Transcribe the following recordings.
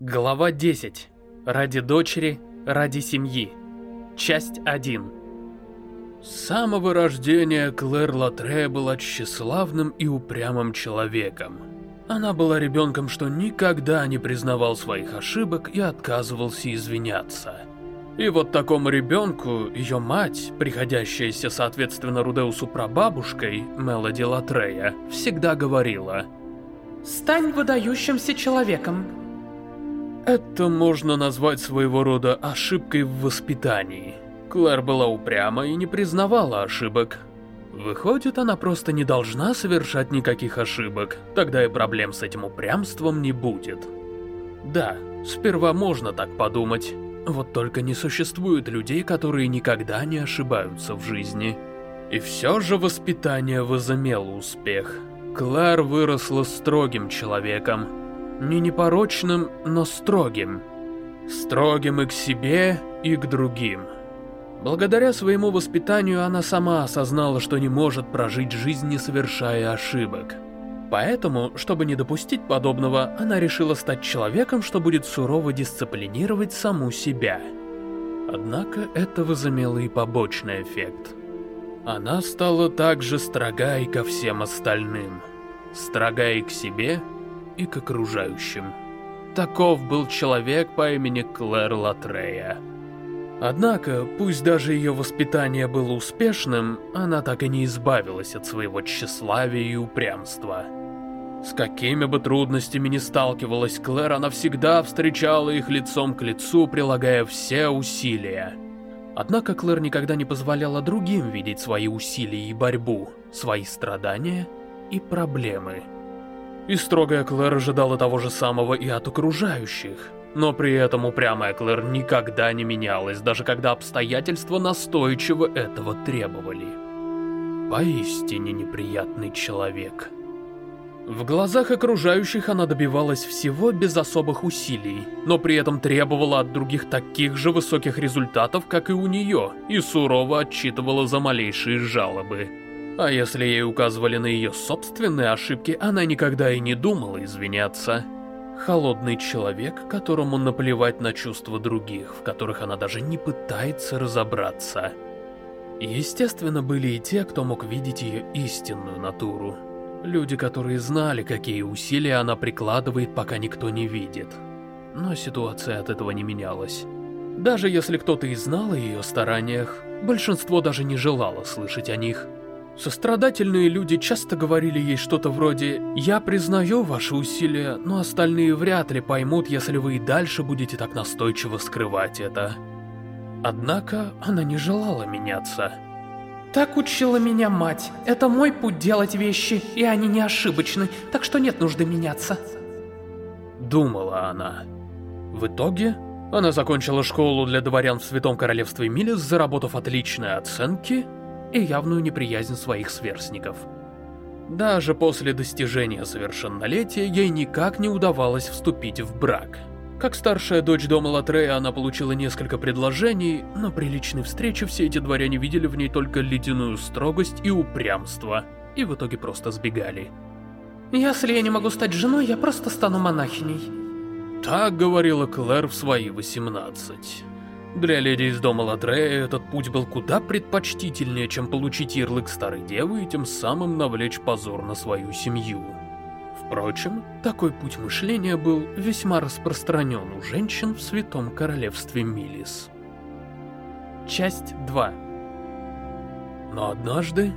Глава 10. Ради дочери, ради семьи. Часть 1. С самого рождения Клэр Латре была тщеславным и упрямым человеком. Она была ребенком, что никогда не признавал своих ошибок и отказывался извиняться. И вот такому ребенку ее мать, приходящаяся соответственно Рудеусу прабабушкой, Мелоди Латрея, всегда говорила «Стань выдающимся человеком». Это можно назвать своего рода ошибкой в воспитании. Клэр была упряма и не признавала ошибок. Выходит, она просто не должна совершать никаких ошибок, тогда и проблем с этим упрямством не будет. Да, сперва можно так подумать, вот только не существует людей, которые никогда не ошибаются в жизни. И все же воспитание возымело успех. Клэр выросла строгим человеком. Не непорочным, но строгим. Строгим и к себе, и к другим. Благодаря своему воспитанию она сама осознала, что не может прожить жизнь, не совершая ошибок. Поэтому, чтобы не допустить подобного, она решила стать человеком, что будет сурово дисциплинировать саму себя. Однако это возымело и побочный эффект. Она стала также строга и ко всем остальным. Строга и к себе, и к окружающим. Таков был человек по имени Клэр Латрея. Однако, пусть даже ее воспитание было успешным, она так и не избавилась от своего тщеславия и упрямства. С какими бы трудностями ни сталкивалась Клэр, она всегда встречала их лицом к лицу, прилагая все усилия. Однако Клэр никогда не позволяла другим видеть свои усилия и борьбу, свои страдания и проблемы. И строгая Клэр ожидала того же самого и от окружающих. Но при этом упрямая Клэр никогда не менялась, даже когда обстоятельства настойчиво этого требовали. Поистине неприятный человек. В глазах окружающих она добивалась всего без особых усилий, но при этом требовала от других таких же высоких результатов, как и у нее, и сурово отчитывала за малейшие жалобы. А если ей указывали на ее собственные ошибки, она никогда и не думала извиняться. Холодный человек, которому наплевать на чувства других, в которых она даже не пытается разобраться. Естественно, были и те, кто мог видеть ее истинную натуру. Люди, которые знали, какие усилия она прикладывает, пока никто не видит. Но ситуация от этого не менялась. Даже если кто-то и знал о ее стараниях, большинство даже не желало слышать о них. Сострадательные люди часто говорили ей что-то вроде «Я признаю ваши усилия, но остальные вряд ли поймут, если вы и дальше будете так настойчиво скрывать это». Однако она не желала меняться. Так учила меня мать. Это мой путь делать вещи, и они не ошибочны, так что нет нужды меняться. Думала она. В итоге, она закончила школу для дворян в Святом Королевстве Милис, заработав отличные оценки и явную неприязнь своих сверстников. Даже после достижения совершеннолетия ей никак не удавалось вступить в брак. Как старшая дочь дома Латрея, она получила несколько предложений, но при личной встрече все эти дворяне видели в ней только ледяную строгость и упрямство, и в итоге просто сбегали. «Если я не могу стать женой, я просто стану монахиней». Так говорила Клэр в свои 18. Для леди из дома Ладрея этот путь был куда предпочтительнее, чем получить ярлык старой девы и тем самым навлечь позор на свою семью. Впрочем, такой путь мышления был весьма распространен у женщин в Святом Королевстве Милис. Часть 2 Но однажды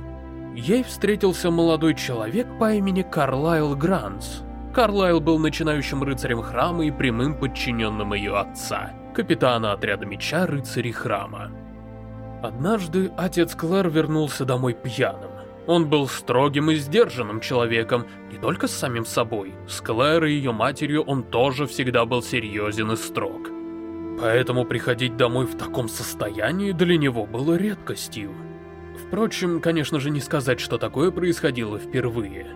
ей встретился молодой человек по имени Карлайл Гранс. Карлайл был начинающим рыцарем храма и прямым подчиненным ее отца – капитана отряда меча рыцарей храма. Однажды отец Клэр вернулся домой пьяным. Он был строгим и сдержанным человеком, не только с самим собой. С Клэр и ее матерью он тоже всегда был серьезен и строг. Поэтому приходить домой в таком состоянии для него было редкостью. Впрочем, конечно же не сказать, что такое происходило впервые.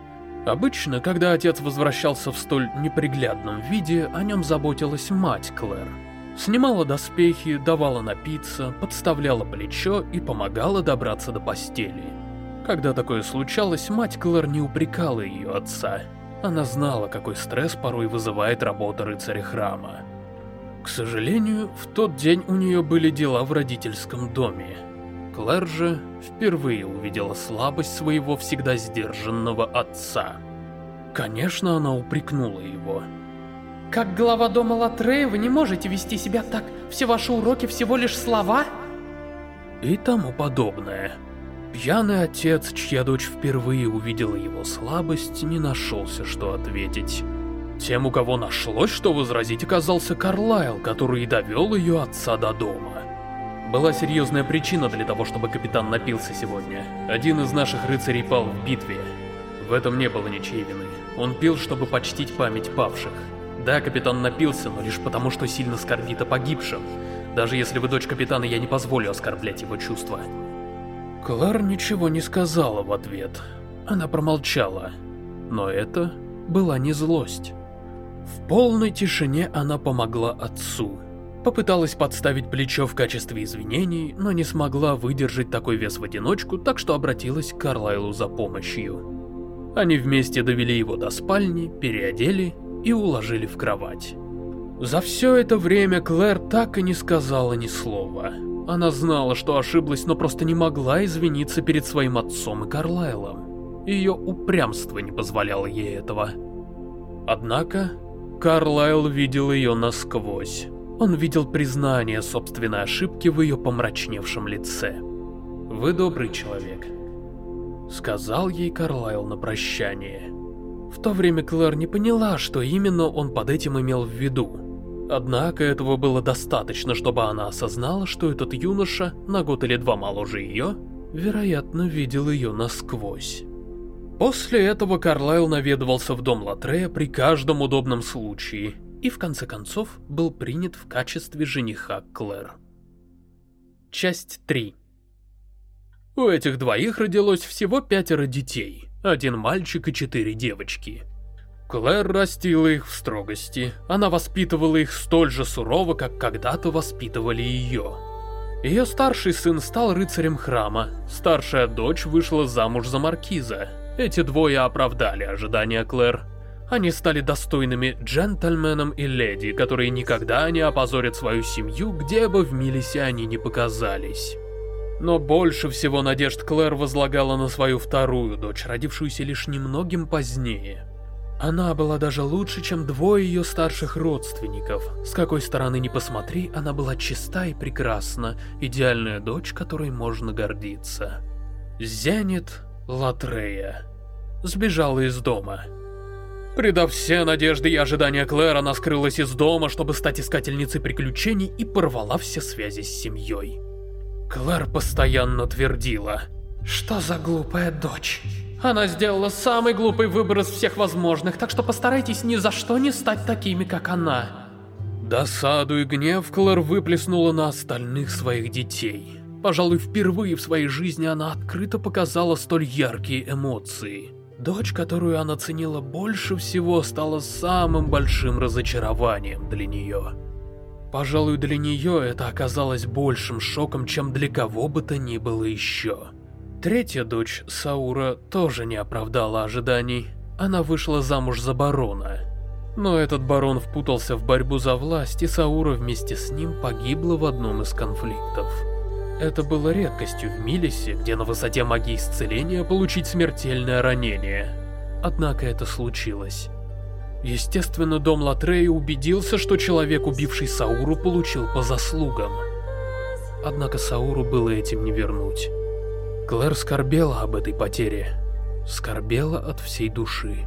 Обычно, когда отец возвращался в столь неприглядном виде, о нем заботилась мать Клэр. Снимала доспехи, давала напиться, подставляла плечо и помогала добраться до постели. Когда такое случалось, мать Клэр не упрекала ее отца. Она знала, какой стресс порой вызывает работа рыцаря храма. К сожалению, в тот день у нее были дела в родительском доме. Клэр же впервые увидела слабость своего всегда сдержанного отца. Конечно, она упрекнула его. «Как глава дома Латрея вы не можете вести себя так? Все ваши уроки всего лишь слова?» И тому подобное. Пьяный отец, чья дочь впервые увидела его слабость, не нашелся, что ответить. Тем, у кого нашлось, что возразить, оказался Карлайл, который и довел ее отца до дома. Была серьезная причина для того, чтобы капитан напился сегодня. Один из наших рыцарей пал в битве. В этом не было ничьей вины. Он пил, чтобы почтить память павших. Да, капитан напился, но лишь потому, что сильно скорбит о погибшем. Даже если вы дочь капитана, я не позволю оскорблять его чувства. Клар ничего не сказала в ответ. Она промолчала. Но это была не злость. В полной тишине она помогла отцу. Попыталась подставить плечо в качестве извинений, но не смогла выдержать такой вес в одиночку, так что обратилась к Карлайлу за помощью. Они вместе довели его до спальни, переодели и уложили в кровать. За все это время Клэр так и не сказала ни слова. Она знала, что ошиблась, но просто не могла извиниться перед своим отцом и Карлайлом. Ее упрямство не позволяло ей этого. Однако, Карлайл видел ее насквозь. Он видел признание собственной ошибки в ее помрачневшем лице. «Вы добрый человек», — сказал ей Карлайл на прощание. В то время Клэр не поняла, что именно он под этим имел в виду. Однако этого было достаточно, чтобы она осознала, что этот юноша, на год или два моложе ее, вероятно, видел ее насквозь. После этого Карлайл наведывался в дом Латрея при каждом удобном случае и в конце концов был принят в качестве жениха Клэр. Часть 3 У этих двоих родилось всего пятеро детей, один мальчик и четыре девочки – Клэр растила их в строгости. Она воспитывала их столь же сурово, как когда-то воспитывали ее. Ее старший сын стал рыцарем храма, старшая дочь вышла замуж за маркиза. Эти двое оправдали ожидания Клэр. Они стали достойными джентльменом и леди, которые никогда не опозорят свою семью, где бы в Милисе они не показались. Но больше всего надежд Клэр возлагала на свою вторую дочь, родившуюся лишь немногим позднее. Она была даже лучше, чем двое ее старших родственников. С какой стороны ни посмотри, она была чиста и прекрасна, идеальная дочь, которой можно гордиться. Зенит Латрея сбежала из дома. Придав все надежды и ожидания Клэр, она скрылась из дома, чтобы стать искательницей приключений и порвала все связи с семьей. Клэр постоянно твердила. «Что за глупая дочь?» Она сделала самый глупый выбор из всех возможных, так что постарайтесь ни за что не стать такими, как она. Досаду и гнев Клэр выплеснула на остальных своих детей. Пожалуй, впервые в своей жизни она открыто показала столь яркие эмоции. Дочь, которую она ценила больше всего, стала самым большим разочарованием для нее. Пожалуй, для нее это оказалось большим шоком, чем для кого бы то ни было еще. Третья дочь Саура тоже не оправдала ожиданий. Она вышла замуж за барона. Но этот барон впутался в борьбу за власть, и Саура вместе с ним погибла в одном из конфликтов. Это было редкостью в Милисе, где на высоте магии исцеления получить смертельное ранение. Однако это случилось. Естественно, дом Латрея убедился, что человек, убивший Сауру, получил по заслугам. Однако Сауру было этим не вернуть. Клэр скорбела об этой потере. Скорбела от всей души.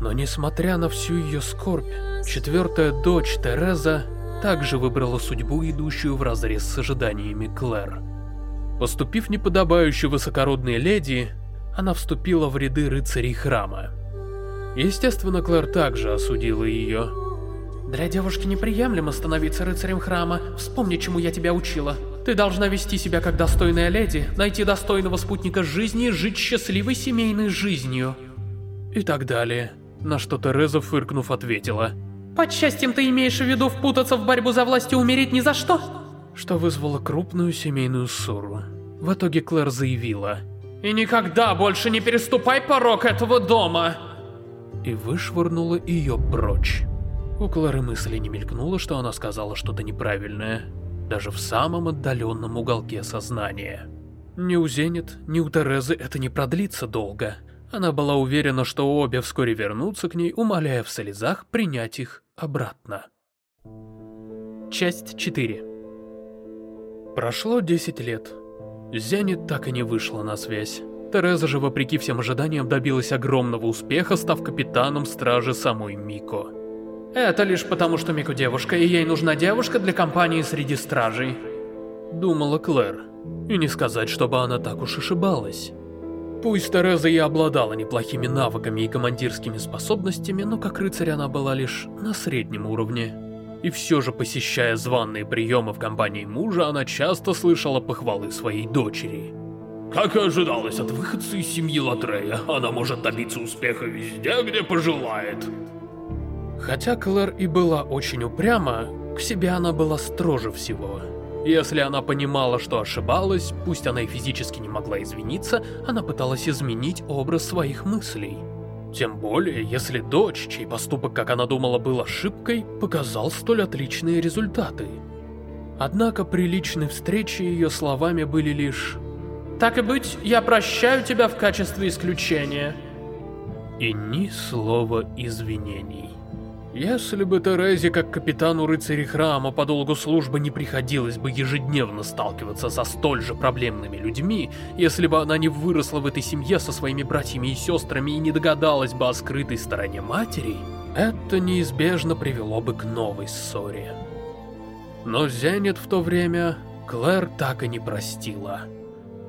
Но несмотря на всю ее скорбь, четвертая дочь Тереза также выбрала судьбу, идущую вразрез с ожиданиями Клэр. Поступив неподобающе высокородной леди, она вступила в ряды рыцарей храма. Естественно, Клэр также осудила ее. «Для девушки неприемлемо становиться рыцарем храма. Вспомни, чему я тебя учила. Ты должна вести себя как достойная леди, найти достойного спутника жизни и жить счастливой семейной жизнью. И так далее. На что Тереза, фыркнув, ответила. Под счастьем ты имеешь в виду впутаться в борьбу за власть и умереть ни за что? Что вызвало крупную семейную ссору. В итоге Клэр заявила. И никогда больше не переступай порог этого дома! И вышвырнула ее прочь. У Клары мысли не мелькнуло, что она сказала что-то неправильное, даже в самом отдаленном уголке сознания. Ни у Зенит, ни у Терезы это не продлится долго. Она была уверена, что обе вскоре вернутся к ней, умоляя в слезах принять их обратно. Часть 4 Прошло 10 лет. Зенит так и не вышла на связь. Тереза же, вопреки всем ожиданиям, добилась огромного успеха, став капитаном стражи самой Мико. Это лишь потому, что Мико девушка, и ей нужна девушка для компании среди стражей. Думала Клэр. И не сказать, чтобы она так уж ошибалась. Пусть Тереза и обладала неплохими навыками и командирскими способностями, но как рыцарь она была лишь на среднем уровне. И все же, посещая званные приемы в компании мужа, она часто слышала похвалы своей дочери. Как и ожидалось от выходца из семьи Латрея, она может добиться успеха везде, где пожелает. Хотя Клэр и была очень упряма, к себе она была строже всего. Если она понимала, что ошибалась, пусть она и физически не могла извиниться, она пыталась изменить образ своих мыслей. Тем более, если дочь, чей поступок, как она думала, был ошибкой, показал столь отличные результаты. Однако при личной встрече ее словами были лишь «Так и быть, я прощаю тебя в качестве исключения». И ни слова извинений. Если бы Терезе, как капитану рыцарей храма, по долгу службы не приходилось бы ежедневно сталкиваться со столь же проблемными людьми, если бы она не выросла в этой семье со своими братьями и сестрами и не догадалась бы о скрытой стороне матери, это неизбежно привело бы к новой ссоре. Но Зенит в то время Клэр так и не простила.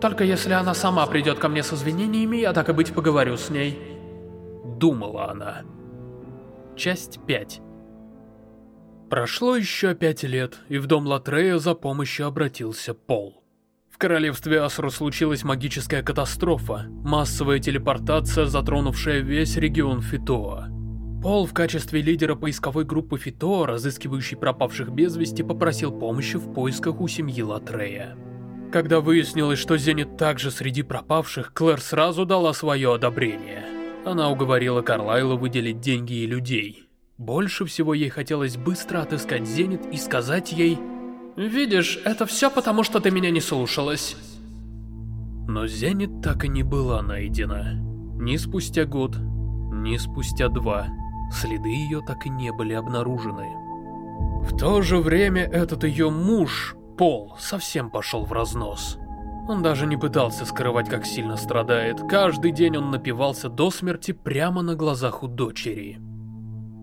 «Только если она сама придет ко мне с извинениями, я так и быть поговорю с ней», — думала она. Часть 5 Прошло еще пять лет, и в дом Латрея за помощью обратился Пол. В королевстве Асру случилась магическая катастрофа, массовая телепортация, затронувшая весь регион Фитоа. Пол в качестве лидера поисковой группы Фитоа, разыскивающей пропавших без вести, попросил помощи в поисках у семьи Латрея. Когда выяснилось, что Зенит также среди пропавших, Клэр сразу дала свое одобрение – она уговорила Карлайла выделить деньги и людей. Больше всего ей хотелось быстро отыскать Зенит и сказать ей... «Видишь, это все потому, что ты меня не слушалась». Но Зенит так и не была найдена. Ни спустя год, ни спустя два. Следы ее так и не были обнаружены. В то же время этот ее муж, Пол, совсем пошел в разнос. Он даже не пытался скрывать, как сильно страдает. Каждый день он напивался до смерти прямо на глазах у дочери.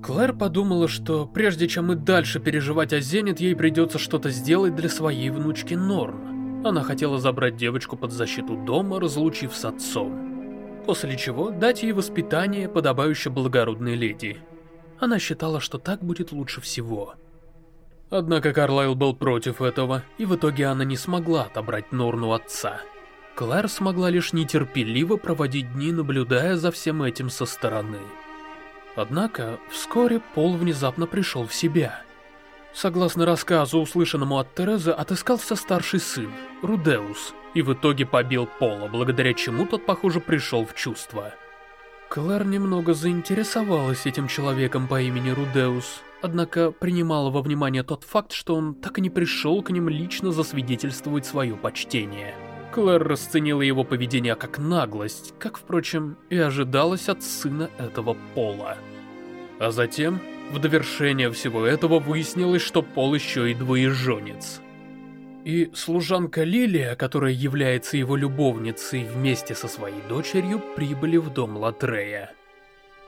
Клэр подумала, что прежде чем и дальше переживать о Зенит, ей придется что-то сделать для своей внучки Норн. Она хотела забрать девочку под защиту дома, разлучив с отцом. После чего дать ей воспитание, подобающее благородной леди. Она считала, что так будет лучше всего. Однако Карлайл был против этого, и в итоге она не смогла отобрать Норну отца. Клэр смогла лишь нетерпеливо проводить дни, наблюдая за всем этим со стороны. Однако, вскоре Пол внезапно пришел в себя. Согласно рассказу, услышанному от Терезы, отыскался старший сын, Рудеус, и в итоге побил Пола, благодаря чему тот, похоже, пришел в чувство. Клэр немного заинтересовалась этим человеком по имени Рудеус, однако принимала во внимание тот факт, что он так и не пришел к ним лично засвидетельствовать свое почтение. Клэр расценила его поведение как наглость, как, впрочем, и ожидалось от сына этого Пола. А затем, в довершение всего этого, выяснилось, что Пол еще и двоеженец. И служанка Лилия, которая является его любовницей вместе со своей дочерью, прибыли в дом Латрея.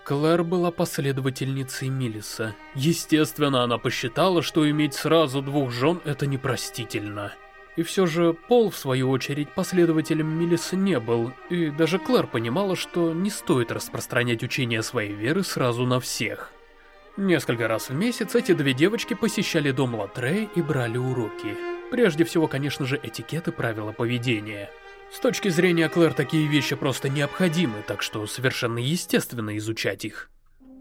Клэр была последовательницей Милиса. Естественно, она посчитала, что иметь сразу двух жен это непростительно. И все же Пол, в свою очередь, последователем Милиса не был, и даже Клэр понимала, что не стоит распространять учение своей веры сразу на всех. Несколько раз в месяц эти две девочки посещали дом Латрея и брали уроки. Прежде всего, конечно же, этикет и правила поведения. С точки зрения Клэр, такие вещи просто необходимы, так что совершенно естественно изучать их.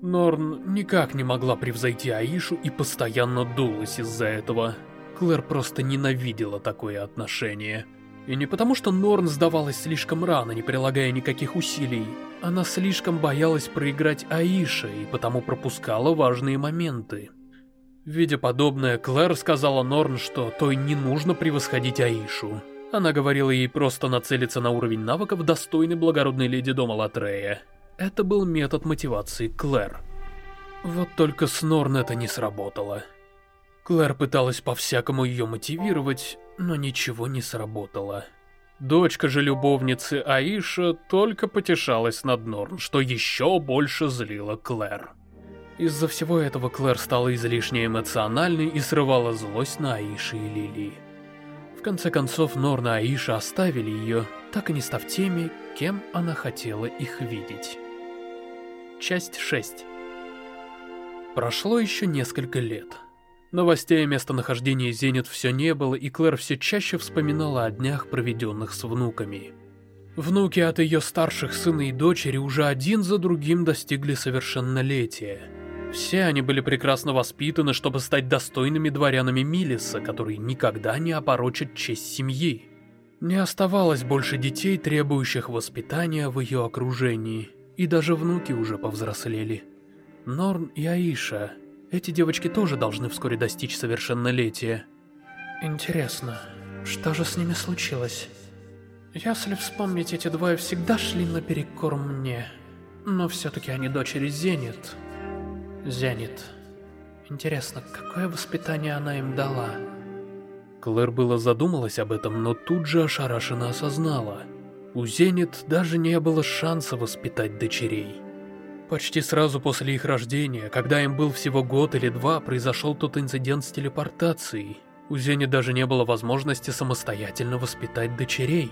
Норн никак не могла превзойти Аишу и постоянно дулась из-за этого. Клэр просто ненавидела такое отношение. И не потому, что Норн сдавалась слишком рано, не прилагая никаких усилий. Она слишком боялась проиграть Аиша и потому пропускала важные моменты. Видя подобное, Клэр сказала Норн, что той не нужно превосходить Аишу. Она говорила ей просто нацелиться на уровень навыков достойной благородной леди дома Латрея. Это был метод мотивации Клэр. Вот только с Норн это не сработало. Клэр пыталась по-всякому ее мотивировать, но ничего не сработало. Дочка же любовницы Аиша только потешалась над Норн, что еще больше злило Клэр. Из-за всего этого Клэр стала излишне эмоциональной и срывала злость на Аиши и Лили. Конце концов, Норн и Аиша оставили ее, так и не став теми, кем она хотела их видеть. Часть 6 Прошло еще несколько лет. Новостей о местонахождении Зенит все не было, и Клэр все чаще вспоминала о днях, проведенных с внуками. Внуки от ее старших сына и дочери уже один за другим достигли совершеннолетия. Все они были прекрасно воспитаны, чтобы стать достойными дворянами Милиса, которые никогда не опорочат честь семьи. Не оставалось больше детей, требующих воспитания в ее окружении, и даже внуки уже повзрослели. Норн и Аиша эти девочки тоже должны вскоре достичь совершеннолетия. Интересно, что же с ними случилось? Если вспомнить, эти двое всегда шли наперекор мне. Но все-таки они дочери Зенит. Зенит. Интересно, какое воспитание она им дала? Клэр было задумалась об этом, но тут же ошарашенно осознала. У Зенит даже не было шанса воспитать дочерей. Почти сразу после их рождения, когда им был всего год или два, произошел тот инцидент с телепортацией. У Зени даже не было возможности самостоятельно воспитать дочерей.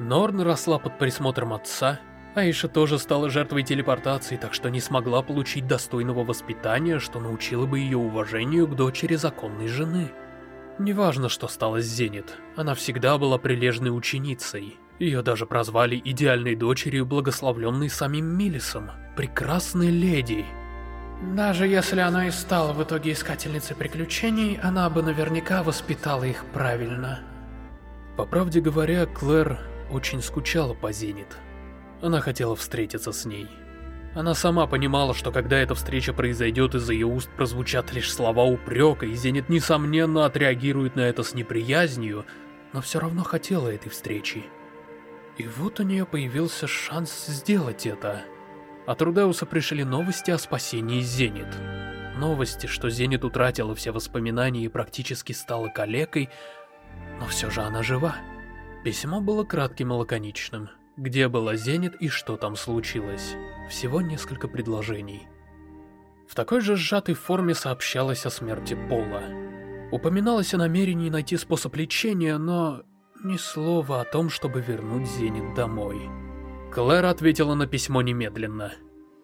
Норн росла под присмотром отца, Аиша тоже стала жертвой телепортации, так что не смогла получить достойного воспитания, что научило бы ее уважению к дочери законной жены. Неважно, что стало с Зенит, она всегда была прилежной ученицей. Ее даже прозвали идеальной дочерью, благословленной самим Милисом прекрасной леди. Даже если она и стала в итоге искательницей приключений, она бы наверняка воспитала их правильно. По правде говоря, Клэр очень скучала по Зенит. Она хотела встретиться с ней. Она сама понимала, что когда эта встреча произойдет, из ее уст прозвучат лишь слова упрека, и Зенит, несомненно, отреагирует на это с неприязнью, но все равно хотела этой встречи. И вот у нее появился шанс сделать это. От Рудеуса пришли новости о спасении Зенит. Новости, что Зенит утратила все воспоминания и практически стала калекой, но все же она жива. Письмо было кратким и лаконичным. Где была Зенит и что там случилось? Всего несколько предложений. В такой же сжатой форме сообщалось о смерти Пола. Упоминалось о намерении найти способ лечения, но ни слова о том, чтобы вернуть Зенит домой. Клэр ответила на письмо немедленно.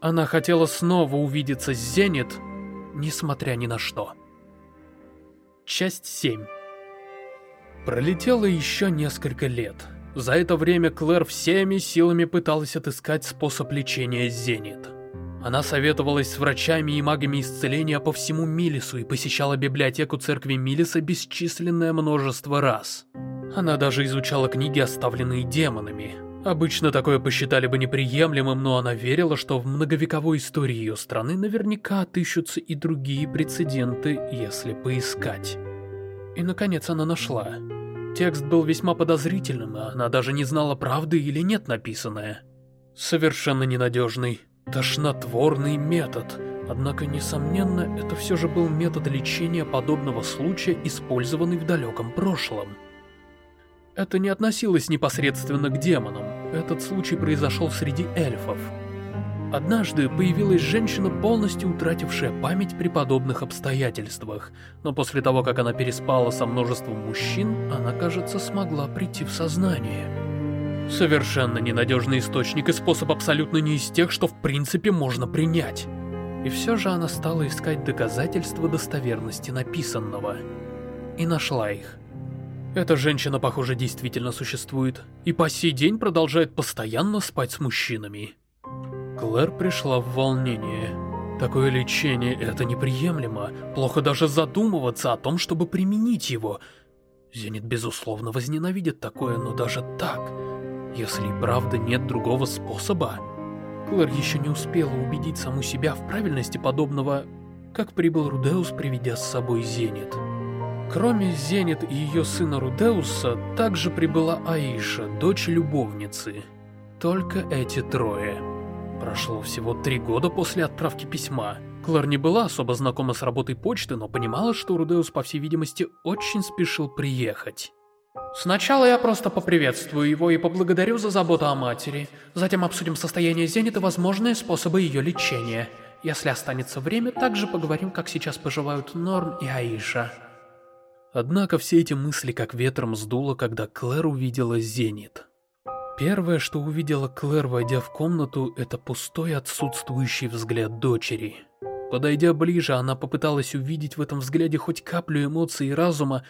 Она хотела снова увидеться с Зенит, несмотря ни на что. Часть 7 Пролетело еще несколько лет. За это время Клэр всеми силами пыталась отыскать способ лечения Зенит. Она советовалась с врачами и магами исцеления по всему Милису и посещала библиотеку церкви Милиса бесчисленное множество раз. Она даже изучала книги, оставленные демонами, Обычно такое посчитали бы неприемлемым, но она верила, что в многовековой истории ее страны наверняка отыщутся и другие прецеденты, если поискать. И наконец она нашла. Текст был весьма подозрительным, а она даже не знала, правды или нет написанное. Совершенно ненадежный, тошнотворный метод. Однако, несомненно, это все же был метод лечения подобного случая, использованный в далеком прошлом. Это не относилось непосредственно к демонам. Этот случай произошел среди эльфов. Однажды появилась женщина, полностью утратившая память при подобных обстоятельствах, но после того, как она переспала со множеством мужчин, она, кажется, смогла прийти в сознание. Совершенно ненадежный источник и способ абсолютно не из тех, что в принципе можно принять. И все же она стала искать доказательства достоверности написанного. И нашла их. Эта женщина, похоже, действительно существует, и по сей день продолжает постоянно спать с мужчинами. Клэр пришла в волнение. Такое лечение — это неприемлемо. Плохо даже задумываться о том, чтобы применить его. Зенит безусловно возненавидит такое, но даже так, если и правда нет другого способа... Клэр еще не успела убедить саму себя в правильности подобного, как прибыл Рудеус, приведя с собой Зенит. Кроме Зенит и ее сына Рудеуса, также прибыла Аиша, дочь любовницы. Только эти трое. Прошло всего три года после отправки письма. Клэр не была особо знакома с работой почты, но понимала, что Рудеус, по всей видимости, очень спешил приехать. Сначала я просто поприветствую его и поблагодарю за заботу о матери. Затем обсудим состояние Зенит и возможные способы ее лечения. Если останется время, также поговорим, как сейчас поживают Норм и Аиша. Однако все эти мысли как ветром сдуло, когда Клэр увидела Зенит. Первое, что увидела Клэр, войдя в комнату, это пустой отсутствующий взгляд дочери. Подойдя ближе, она попыталась увидеть в этом взгляде хоть каплю эмоций и разума,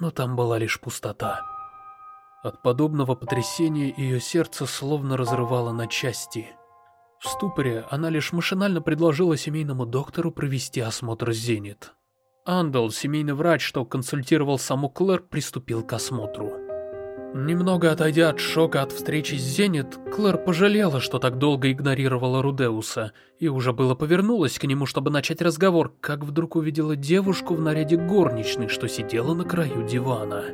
но там была лишь пустота. От подобного потрясения ее сердце словно разрывало на части. В ступоре она лишь машинально предложила семейному доктору провести осмотр Зенит. Андел, семейный врач, что консультировал саму Клэр, приступил к осмотру. Немного отойдя от шока от встречи с Зенит, Клэр пожалела, что так долго игнорировала Рудеуса, и уже было повернулась к нему, чтобы начать разговор, как вдруг увидела девушку в наряде горничной, что сидела на краю дивана.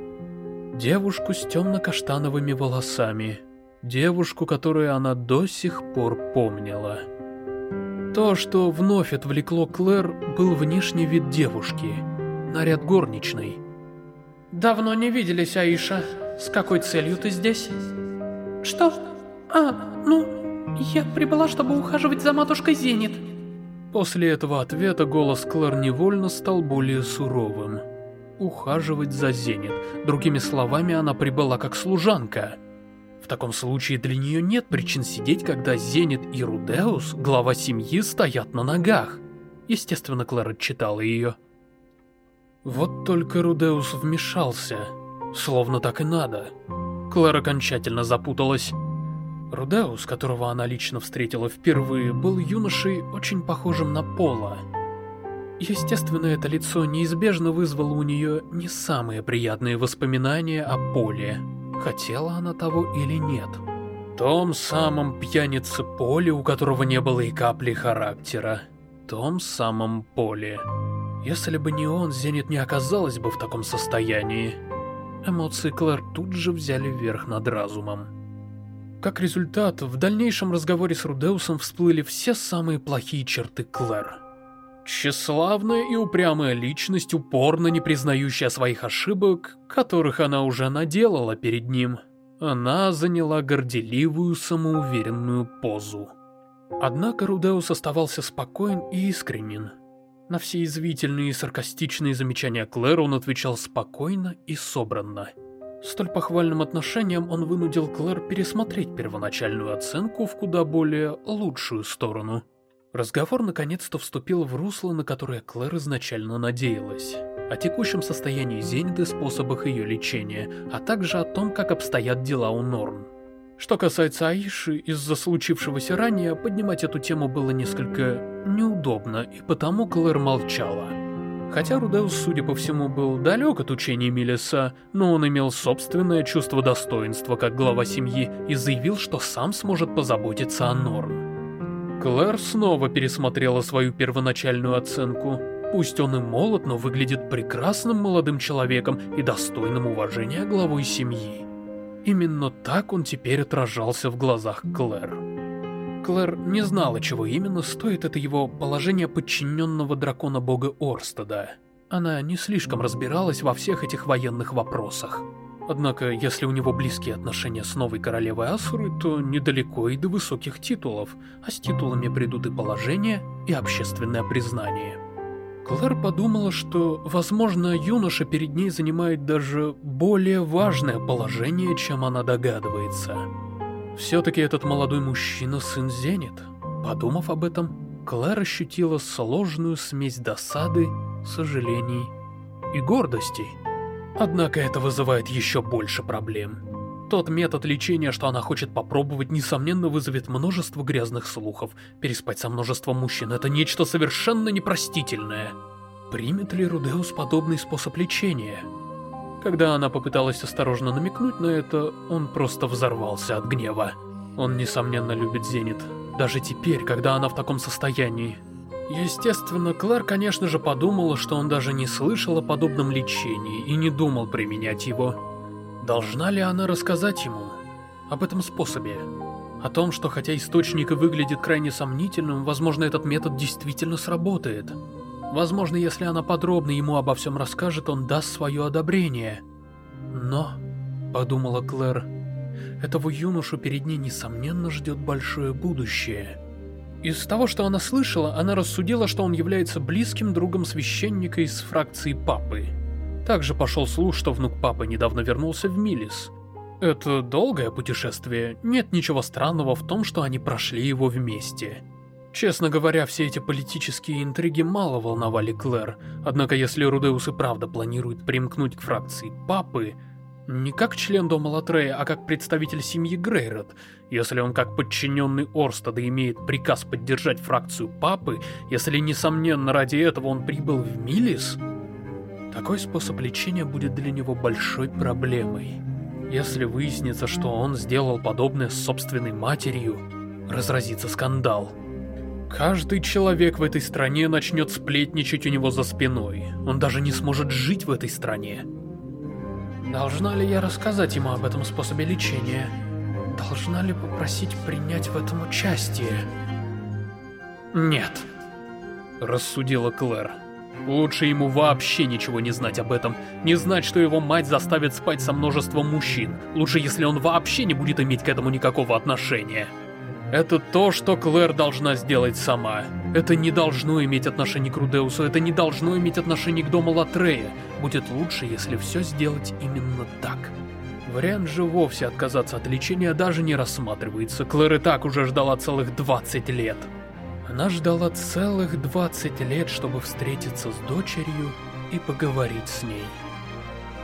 Девушку с темно-каштановыми волосами. Девушку, которую она до сих пор помнила. То, что вновь отвлекло Клэр, был внешний вид девушки. Наряд горничной. «Давно не виделись, Аиша». С какой целью ты здесь? Что? А, ну, я прибыла, чтобы ухаживать за матушкой Зенит. После этого ответа голос Клэр невольно стал более суровым. Ухаживать за Зенит. Другими словами, она прибыла как служанка. В таком случае для нее нет причин сидеть, когда Зенит и Рудеус, глава семьи, стоят на ногах. Естественно, Клэр отчитала ее. Вот только Рудеус вмешался. Словно так и надо. Клэр окончательно запуталась. Рудеус, которого она лично встретила впервые, был юношей, очень похожим на Пола. Естественно, это лицо неизбежно вызвало у нее не самые приятные воспоминания о Поле. Хотела она того или нет. Том самом пьянице Поле, у которого не было и капли характера. Том самом Поле. Если бы не он, Зенит не оказалась бы в таком состоянии. Эмоции Клэр тут же взяли верх над разумом. Как результат, в дальнейшем разговоре с Рудеусом всплыли все самые плохие черты Клэр. Тщеславная и упрямая личность, упорно не признающая своих ошибок, которых она уже наделала перед ним. Она заняла горделивую, самоуверенную позу. Однако Рудеус оставался спокоен и искренен. На все извительные и саркастичные замечания Клэр он отвечал спокойно и собранно. Столь похвальным отношением он вынудил Клэр пересмотреть первоначальную оценку в куда более лучшую сторону. Разговор наконец-то вступил в русло, на которое Клэр изначально надеялась. О текущем состоянии Зениды, способах ее лечения, а также о том, как обстоят дела у Норн. Что касается Аиши, из-за случившегося ранее, поднимать эту тему было несколько неудобно, и потому Клэр молчала. Хотя Рудеус, судя по всему, был далек от учения Милиса, но он имел собственное чувство достоинства как глава семьи и заявил, что сам сможет позаботиться о Норн. Клэр снова пересмотрела свою первоначальную оценку. Пусть он и молод, но выглядит прекрасным молодым человеком и достойным уважения главой семьи. Именно так он теперь отражался в глазах Клэр. Клэр не знала, чего именно стоит это его положение подчиненного дракона-бога Орстеда. Она не слишком разбиралась во всех этих военных вопросах. Однако, если у него близкие отношения с новой королевой Асуры, то недалеко и до высоких титулов, а с титулами придут и положение, и общественное признание. Клэр подумала, что, возможно, юноша перед ней занимает даже более важное положение, чем она догадывается. Все-таки этот молодой мужчина сын Зенит. Подумав об этом, Клэр ощутила сложную смесь досады, сожалений и гордости. Однако это вызывает еще больше проблем. Тот метод лечения, что она хочет попробовать, несомненно вызовет множество грязных слухов. Переспать со множеством мужчин — это нечто совершенно непростительное. Примет ли Рудеус подобный способ лечения? Когда она попыталась осторожно намекнуть на это, он просто взорвался от гнева. Он, несомненно, любит Зенит. Даже теперь, когда она в таком состоянии. Естественно, Клэр, конечно же, подумала, что он даже не слышал о подобном лечении и не думал применять его. Должна ли она рассказать ему об этом способе? О том, что хотя источник и выглядит крайне сомнительным, возможно, этот метод действительно сработает. Возможно, если она подробно ему обо всем расскажет, он даст свое одобрение. Но, подумала Клэр, этого юношу перед ней, несомненно, ждет большое будущее. Из того, что она слышала, она рассудила, что он является близким другом священника из фракции Папы. Также пошел слух, что внук Папы недавно вернулся в Милис. Это долгое путешествие, нет ничего странного в том, что они прошли его вместе. Честно говоря, все эти политические интриги мало волновали Клэр, однако если Рудеус и правда планирует примкнуть к фракции Папы, не как член Дома Латрея, а как представитель семьи Грейрот, если он как подчиненный Орстада имеет приказ поддержать фракцию Папы, если, несомненно, ради этого он прибыл в Милис, такой способ лечения будет для него большой проблемой. Если выяснится, что он сделал подобное с собственной матерью, разразится скандал. Каждый человек в этой стране начнет сплетничать у него за спиной. Он даже не сможет жить в этой стране. Должна ли я рассказать ему об этом способе лечения? Должна ли попросить принять в этом участие? Нет. Рассудила Клэр. Лучше ему вообще ничего не знать об этом. Не знать, что его мать заставит спать со множеством мужчин. Лучше, если он вообще не будет иметь к этому никакого отношения. Это то, что Клэр должна сделать сама. Это не должно иметь отношение к Рудеусу, это не должно иметь отношение к дому Латрея. Будет лучше, если все сделать именно так. Вариант же вовсе отказаться от лечения даже не рассматривается. Клэр и так уже ждала целых 20 лет. Она ждала целых 20 лет, чтобы встретиться с дочерью и поговорить с ней.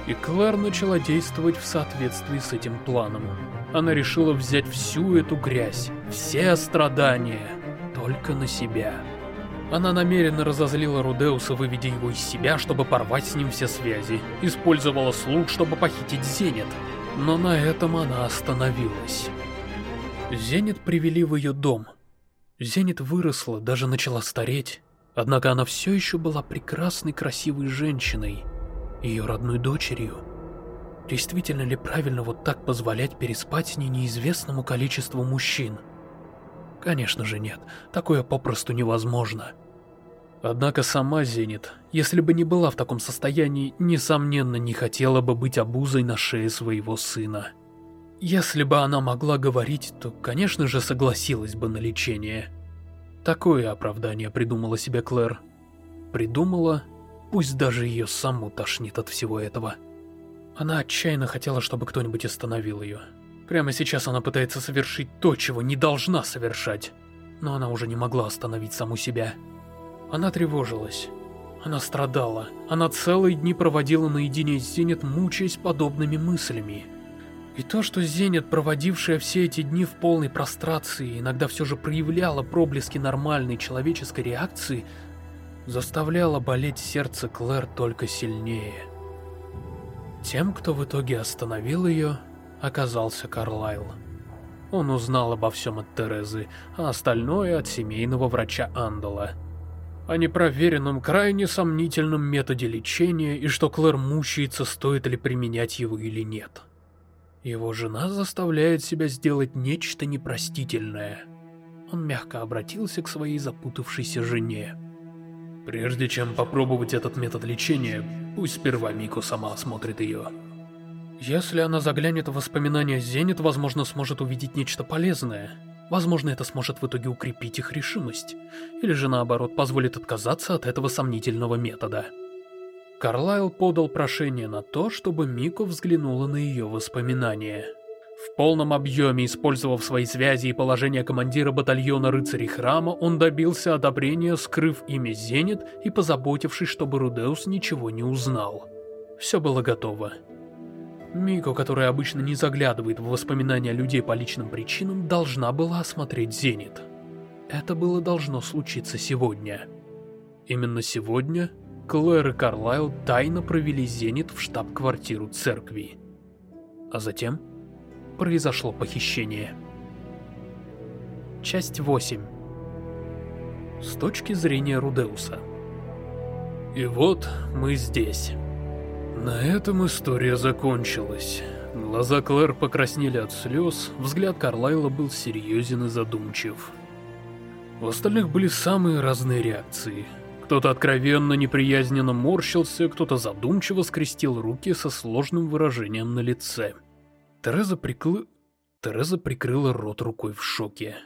И Клэр начала действовать в соответствии с этим планом. Она решила взять всю эту грязь, все страдания, только на себя. Она намеренно разозлила Рудеуса, выведя его из себя, чтобы порвать с ним все связи. Использовала слуг, чтобы похитить Зенит. Но на этом она остановилась. Зенит привели в ее дом. Зенит выросла, даже начала стареть. Однако она все еще была прекрасной, красивой женщиной, ее родной дочерью. Действительно ли правильно вот так позволять переспать с ней неизвестному количеству мужчин? Конечно же нет, такое попросту невозможно. Однако сама Зенит, если бы не была в таком состоянии, несомненно не хотела бы быть обузой на шее своего сына. Если бы она могла говорить, то, конечно же, согласилась бы на лечение. Такое оправдание придумала себе Клэр. Придумала, пусть даже ее саму тошнит от всего этого. Она отчаянно хотела, чтобы кто-нибудь остановил ее. Прямо сейчас она пытается совершить то, чего не должна совершать. Но она уже не могла остановить саму себя. Она тревожилась. Она страдала. Она целые дни проводила наедине с Зенит, мучаясь подобными мыслями. И то, что Зенит, проводившая все эти дни в полной прострации, иногда все же проявляла проблески нормальной человеческой реакции, заставляло болеть сердце Клэр только сильнее. Тем, кто в итоге остановил ее, оказался Карлайл. Он узнал обо всем от Терезы, а остальное от семейного врача Андала. О непроверенном, крайне сомнительном методе лечения и что Клэр мучается, стоит ли применять его или нет. Его жена заставляет себя сделать нечто непростительное. Он мягко обратился к своей запутавшейся жене. Прежде чем попробовать этот метод лечения, пусть сперва Мико сама осмотрит ее. Если она заглянет в воспоминания Зенит, возможно, сможет увидеть нечто полезное. Возможно, это сможет в итоге укрепить их решимость. Или же наоборот, позволит отказаться от этого сомнительного метода. Карлайл подал прошение на то, чтобы Мико взглянула на ее воспоминания. В полном объеме, использовав свои связи и положение командира батальона рыцарей храма, он добился одобрения, скрыв имя Зенит и позаботившись, чтобы Рудеус ничего не узнал. Все было готово. Мико, которая обычно не заглядывает в воспоминания людей по личным причинам, должна была осмотреть Зенит. Это было должно случиться сегодня. Именно сегодня Клэр и Карлайл тайно провели Зенит в штаб-квартиру церкви. А затем произошло похищение. Часть 8 С точки зрения Рудеуса И вот мы здесь. На этом история закончилась. Глаза Клэр покраснели от слез, взгляд Карлайла был серьезен и задумчив. У остальных были самые разные реакции. Кто-то откровенно неприязненно морщился, кто-то задумчиво скрестил руки со сложным выражением на лице. Тереза, прикры... Тереза прикрыла рот рукой в шоке.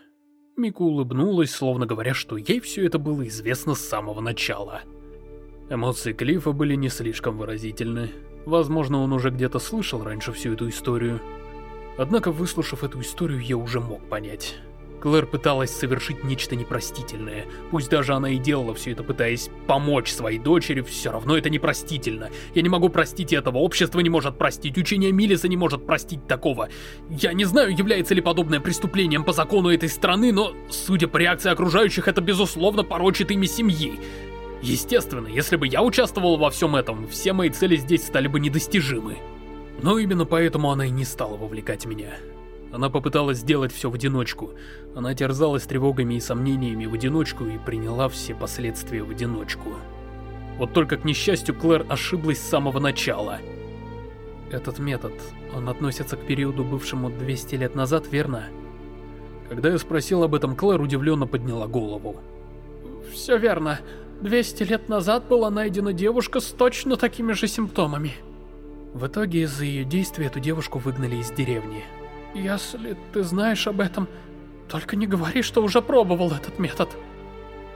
Мика улыбнулась, словно говоря, что ей все это было известно с самого начала. Эмоции Клиффа были не слишком выразительны. Возможно, он уже где-то слышал раньше всю эту историю. Однако, выслушав эту историю, я уже мог понять. Клэр пыталась совершить нечто непростительное. Пусть даже она и делала все это, пытаясь помочь своей дочери, все равно это непростительно. Я не могу простить этого, общество не может простить, учение Милиса не может простить такого. Я не знаю, является ли подобное преступлением по закону этой страны, но, судя по реакции окружающих, это безусловно порочит имя семьи. Естественно, если бы я участвовал во всем этом, все мои цели здесь стали бы недостижимы. Но именно поэтому она и не стала вовлекать меня. Она попыталась сделать все в одиночку. Она терзалась тревогами и сомнениями в одиночку и приняла все последствия в одиночку. Вот только, к несчастью, Клэр ошиблась с самого начала. Этот метод, он относится к периоду, бывшему 200 лет назад, верно? Когда я спросил об этом, Клэр удивленно подняла голову. Все верно. 200 лет назад была найдена девушка с точно такими же симптомами. В итоге из-за ее действий эту девушку выгнали из деревни. Если ты знаешь об этом, только не говори, что уже пробовал этот метод.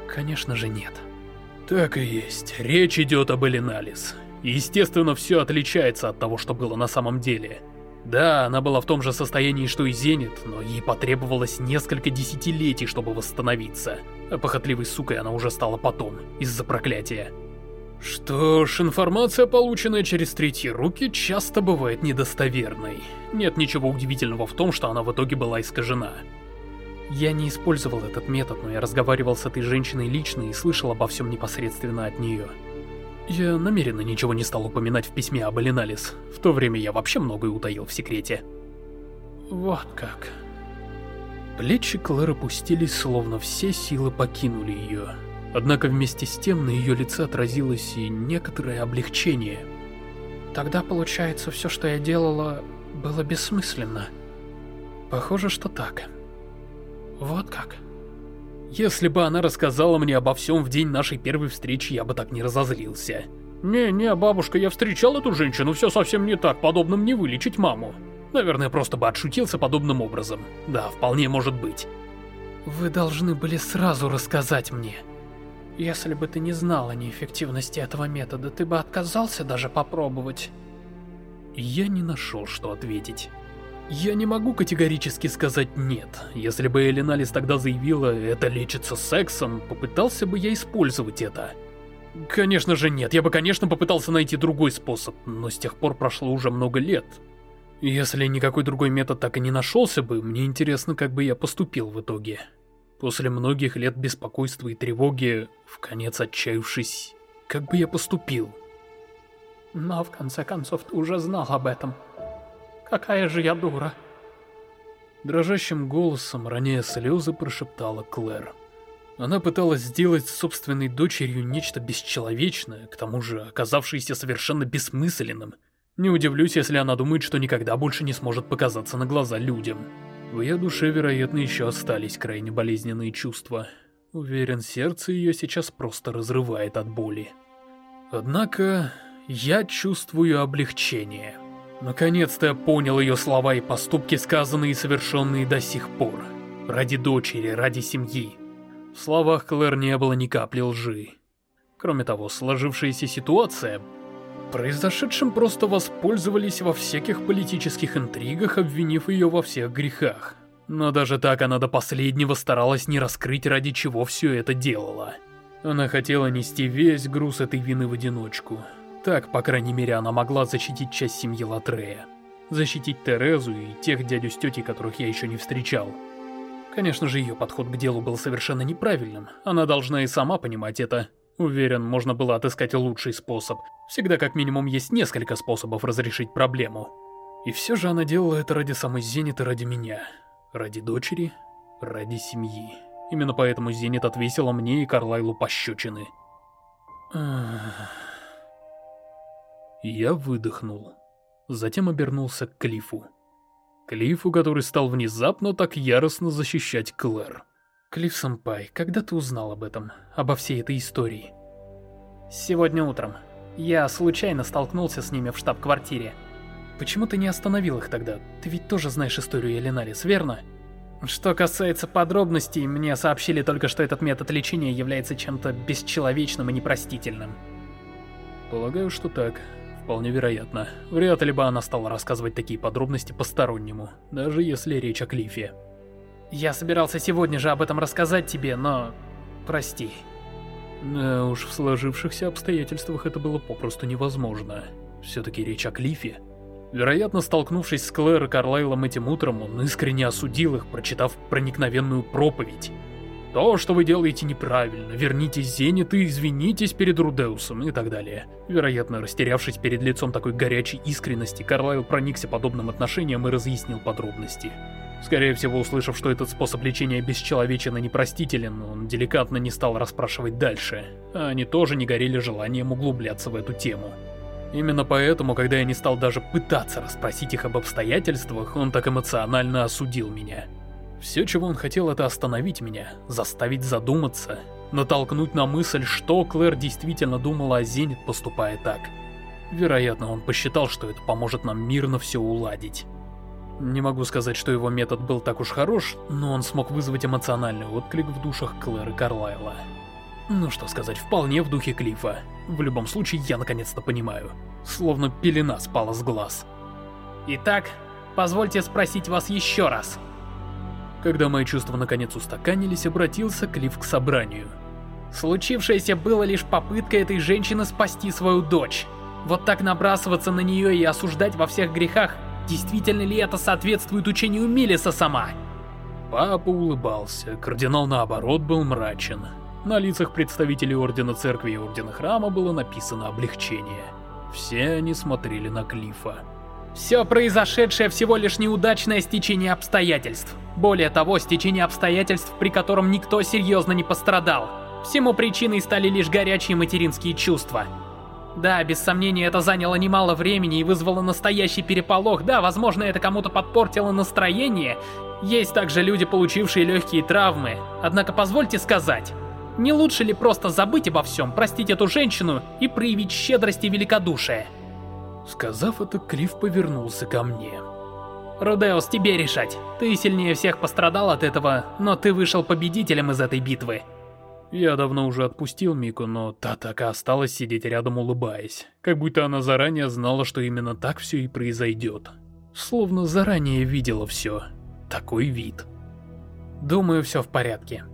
Конечно же нет. Так и есть. Речь идет об Элиналис. Естественно, все отличается от того, что было на самом деле. Да, она была в том же состоянии, что и Зенит, но ей потребовалось несколько десятилетий, чтобы восстановиться. А похотливой сукой она уже стала потом, из-за проклятия. Что ж, информация, полученная через третьи руки, часто бывает недостоверной. Нет ничего удивительного в том, что она в итоге была искажена. Я не использовал этот метод, но я разговаривал с этой женщиной лично и слышал обо всем непосредственно от нее. Я намеренно ничего не стал упоминать в письме об Элиналис. В то время я вообще многое утаил в секрете. Вот как. Плечи Клэр опустились, словно все силы покинули ее. Однако вместе с тем на ее лице отразилось и некоторое облегчение. Тогда получается, все, что я делала, было бессмысленно. Похоже, что так. Вот как. Если бы она рассказала мне обо всем в день нашей первой встречи, я бы так не разозлился. «Не-не, бабушка, я встречал эту женщину, все совсем не так, подобным не вылечить маму». Наверное, просто бы отшутился подобным образом. Да, вполне может быть. Вы должны были сразу рассказать мне. Если бы ты не знал о неэффективности этого метода, ты бы отказался даже попробовать. Я не нашел, что ответить. Я не могу категорически сказать «нет». Если бы Элиналис тогда заявила «это лечится сексом», попытался бы я использовать это. Конечно же нет, я бы конечно попытался найти другой способ, но с тех пор прошло уже много лет. Если никакой другой метод так и не нашелся бы, мне интересно, как бы я поступил в итоге. После многих лет беспокойства и тревоги, в конец отчаявшись, как бы я поступил? Но в конце концов ты уже знал об этом. Какая же я дура. Дрожащим голосом, роняя слезы, прошептала Клэр. Она пыталась сделать собственной дочерью нечто бесчеловечное, к тому же оказавшееся совершенно бессмысленным. Не удивлюсь, если она думает, что никогда больше не сможет показаться на глаза людям. В ее душе, вероятно, еще остались крайне болезненные чувства. Уверен, сердце ее сейчас просто разрывает от боли. Однако, я чувствую облегчение. Наконец-то я понял ее слова и поступки, сказанные и совершенные до сих пор. Ради дочери, ради семьи. В словах Клэр не было ни капли лжи. Кроме того, сложившаяся ситуация Произошедшим просто воспользовались во всяких политических интригах, обвинив ее во всех грехах. Но даже так она до последнего старалась не раскрыть, ради чего все это делала. Она хотела нести весь груз этой вины в одиночку. Так, по крайней мере, она могла защитить часть семьи Латрея. Защитить Терезу и тех дядю с тетей, которых я еще не встречал. Конечно же, ее подход к делу был совершенно неправильным. Она должна и сама понимать это. Уверен, можно было отыскать лучший способ. Всегда как минимум есть несколько способов разрешить проблему. И все же она делала это ради самой Зенит и ради меня. Ради дочери, ради семьи. Именно поэтому Зенит отвесила мне и Карлайлу пощечины. Я выдохнул. Затем обернулся к Клифу. Клифу, который стал внезапно так яростно защищать Клэр. Клифф-сэмпай, когда ты узнал об этом, обо всей этой истории? Сегодня утром. Я случайно столкнулся с ними в штаб-квартире. Почему ты не остановил их тогда? Ты ведь тоже знаешь историю Элинарис, верно? Что касается подробностей, мне сообщили только, что этот метод лечения является чем-то бесчеловечным и непростительным. Полагаю, что так. Вполне вероятно. Вряд ли бы она стала рассказывать такие подробности постороннему, даже если речь о Клифе. Я собирался сегодня же об этом рассказать тебе, но... прости. Да уж, в сложившихся обстоятельствах это было попросту невозможно. Все-таки речь о Клифе. Вероятно, столкнувшись с Клэр и Карлайлом этим утром, он искренне осудил их, прочитав проникновенную проповедь. То, что вы делаете неправильно, вернитесь Зенит и извинитесь перед Рудеусом и так далее. Вероятно, растерявшись перед лицом такой горячей искренности, Карлайл проникся подобным отношением и разъяснил подробности. Скорее всего, услышав, что этот способ лечения бесчеловечен и непростителен, он деликатно не стал расспрашивать дальше, а они тоже не горели желанием углубляться в эту тему. Именно поэтому, когда я не стал даже пытаться расспросить их об обстоятельствах, он так эмоционально осудил меня. Все, чего он хотел, это остановить меня, заставить задуматься, натолкнуть на мысль, что Клэр действительно думала о Зенит, поступая так. Вероятно, он посчитал, что это поможет нам мирно все уладить. Не могу сказать, что его метод был так уж хорош, но он смог вызвать эмоциональный отклик в душах Клэр и Карлайла. Ну что сказать, вполне в духе Клифа. В любом случае, я наконец-то понимаю. Словно пелена спала с глаз. Итак, позвольте спросить вас еще раз. Когда мои чувства наконец устаканились, обратился Клифф к собранию. Случившееся было лишь попыткой этой женщины спасти свою дочь. Вот так набрасываться на нее и осуждать во всех грехах Действительно ли это соответствует учению Милиса сама? Папа улыбался, кардинал наоборот был мрачен. На лицах представителей Ордена Церкви и Ордена Храма было написано облегчение. Все они смотрели на Клифа. Все произошедшее всего лишь неудачное стечение обстоятельств. Более того, стечение обстоятельств, при котором никто серьезно не пострадал. Всему причиной стали лишь горячие материнские чувства. Да, без сомнения, это заняло немало времени и вызвало настоящий переполох. Да, возможно, это кому-то подпортило настроение. Есть также люди, получившие легкие травмы. Однако позвольте сказать, не лучше ли просто забыть обо всем, простить эту женщину и проявить щедрость и великодушие? Сказав это, Клифф повернулся ко мне. Рудеус, тебе решать. Ты сильнее всех пострадал от этого, но ты вышел победителем из этой битвы. Я давно уже отпустил Мику, но та так и осталась сидеть рядом улыбаясь, как будто она заранее знала, что именно так все и произойдет. Словно заранее видела все. Такой вид. Думаю, все в порядке.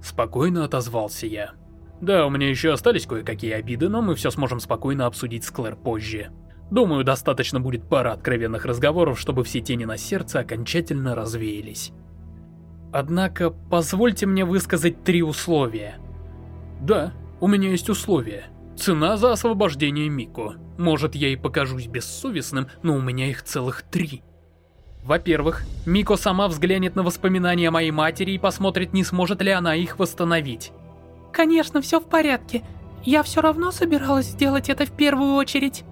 Спокойно отозвался я. Да, у меня еще остались кое-какие обиды, но мы все сможем спокойно обсудить с Клэр позже. Думаю, достаточно будет пара откровенных разговоров, чтобы все тени на сердце окончательно развеялись. Однако, позвольте мне высказать три условия. Да, у меня есть условия. Цена за освобождение Мико. Может, я и покажусь бессовестным, но у меня их целых три. Во-первых, Мико сама взглянет на воспоминания моей матери и посмотрит, не сможет ли она их восстановить. Конечно, все в порядке. Я все равно собиралась сделать это в первую очередь.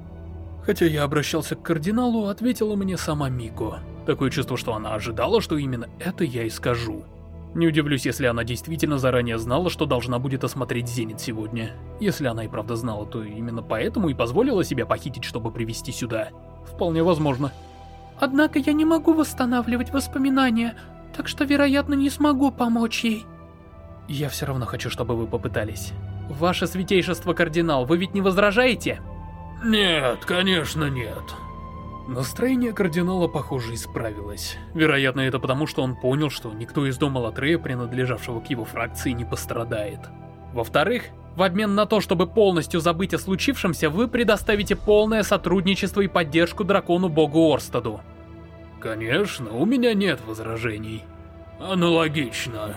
Хотя я обращался к кардиналу, ответила мне сама Мико. Такое чувство, что она ожидала, что именно это я и скажу. Не удивлюсь, если она действительно заранее знала, что должна будет осмотреть Зенит сегодня. Если она и правда знала, то именно поэтому и позволила себя похитить, чтобы привести сюда. Вполне возможно. Однако я не могу восстанавливать воспоминания, так что, вероятно, не смогу помочь ей. Я все равно хочу, чтобы вы попытались. Ваше святейшество кардинал, вы ведь не возражаете? Нет, конечно нет. Настроение кардинала, похоже, исправилось. Вероятно, это потому, что он понял, что никто из дома Латрея, принадлежавшего к его фракции, не пострадает. Во-вторых, в обмен на то, чтобы полностью забыть о случившемся, вы предоставите полное сотрудничество и поддержку дракону-богу Орстаду. Конечно, у меня нет возражений. Аналогично.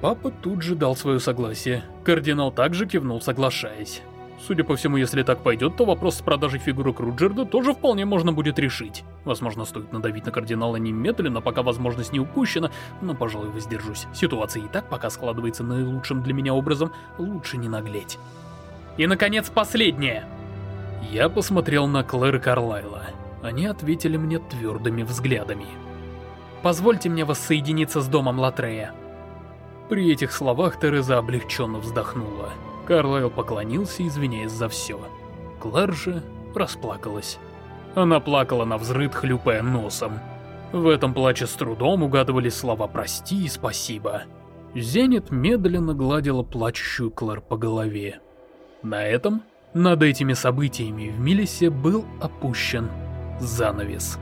Папа тут же дал свое согласие. Кардинал также кивнул, соглашаясь. Судя по всему, если так пойдет, то вопрос с продажей фигурок Руджерда тоже вполне можно будет решить. Возможно, стоит надавить на кардинала немедленно, пока возможность не упущена, но, пожалуй, воздержусь. Ситуация и так пока складывается наилучшим для меня образом, лучше не наглеть. И, наконец, последнее. Я посмотрел на Клэр Карлайла. Они ответили мне твердыми взглядами. «Позвольте мне воссоединиться с домом Латрея». При этих словах Тереза облегченно вздохнула. Карлайл поклонился, извиняясь за все. Клэр же расплакалась. Она плакала на взрыд, хлюпая носом. В этом плаче с трудом угадывались слова «прости» и «спасибо». Зенит медленно гладила плачущую Клэр по голове. На этом, над этими событиями в Милисе был опущен занавес.